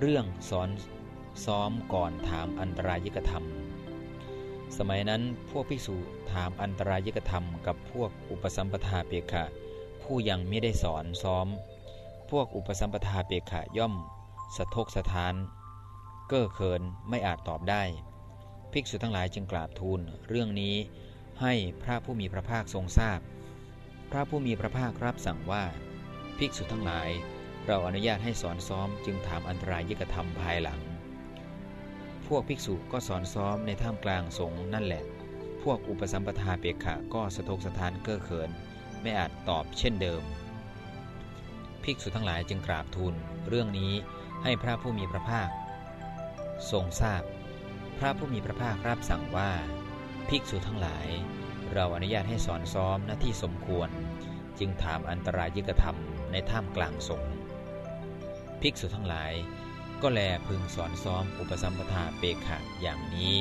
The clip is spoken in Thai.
เรื่องสอนซ้อมก่อนถามอันตรายกธรรม สมัยนั้นพวกภิกษุถามอันตรายกธรรม กับพวกอุปสัมปทาเปกขะ ผู้ยังไม่ได้สอนซ้อม พวกอุปสัมปทาเปกขะย่อม สะทกสถาน เก้อเขินไม่อาจตอบได้ ภิกษุทั้งหลายจึงกราบทูลเรื่องนี้ให้พระผู้มีพระภาคทรงทราบพระผู้มีพระภาครับสั่งว่า ภิกษุทั้งหลาย เราอนุญาตให้สอนซ้อมจึงถามอันตรายยกธรรมภายหลัง พวกภิกษุก็สอนซ้อมในท่ามกลางสงฆ์นั่นแหละ พวกอุปสัมปทาเปกขะก็สะทกสถานเก้อเขิน ไม่อาจตอบเช่นเดิม ภิกษุทั้งหลายจึงกราบทูลเรื่องนี้ให้พระผู้มีพระภาค ทรงทราบ พระผู้มีพระภาครับสั่งว่า ภิกษุทั้งหลาย เราอนุญาตให้สอนซ้อมหน้าที่สมควร จึงถามอันตรายยิกธรรมในท่ามกลางสงฆ์ ภิกษุทั้งหลาย ก็แลพึงสอนซ้อมอุปสัมปทาเปกขะอย่างนี้